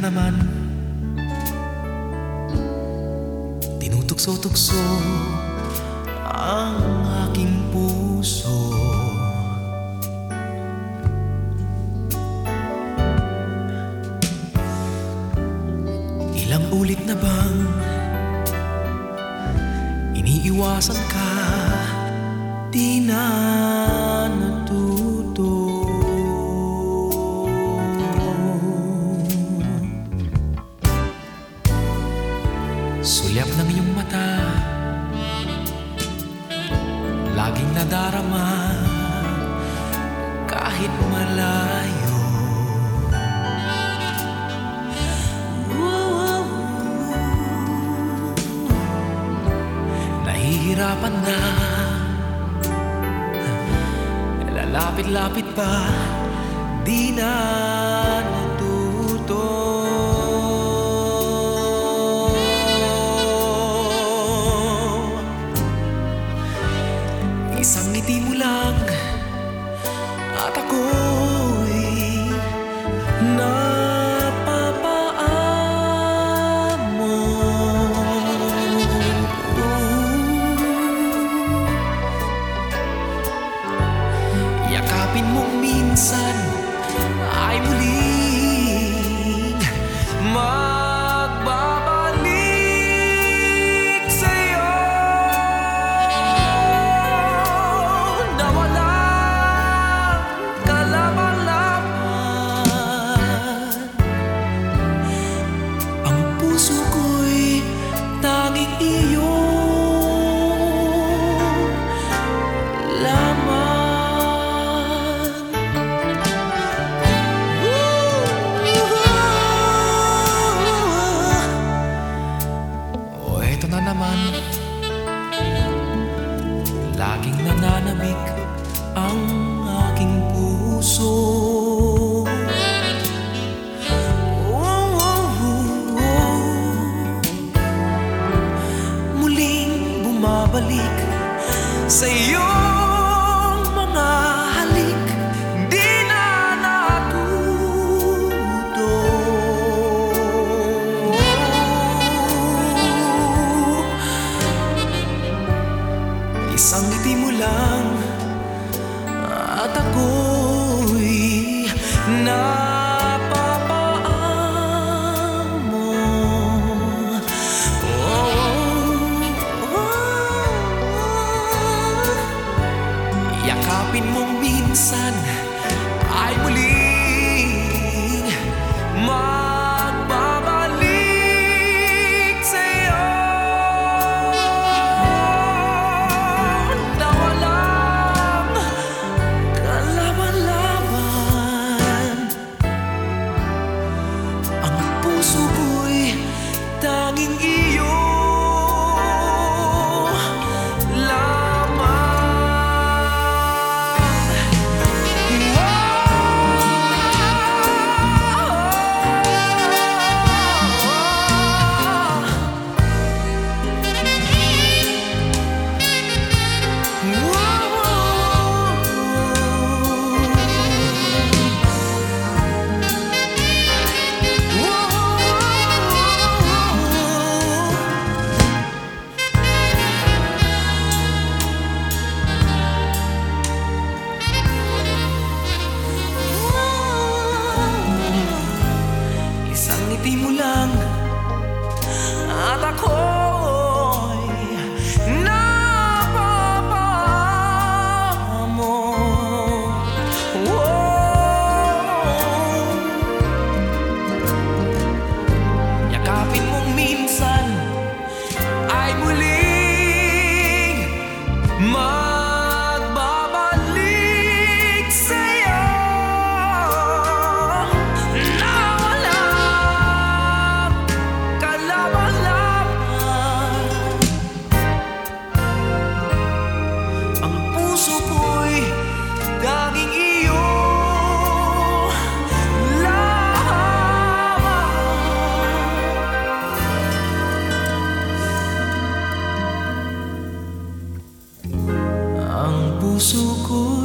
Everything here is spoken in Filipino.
ka naman. Tinutukso-tukso ang aking puso. Ilang ulit na bang iniiwasan ka? Di na natutunan Sulyap ng iyong mata. Laging nadarama. Kahit malayo. Nahihirapan na. Lalapit-lapit pa. Di na natuto Isang ngiti mo lang At ako'y Nananabik ang aking puso. Muling bumabalik sa iyong Ya kapin mong minsan lamang Ang puso ko'y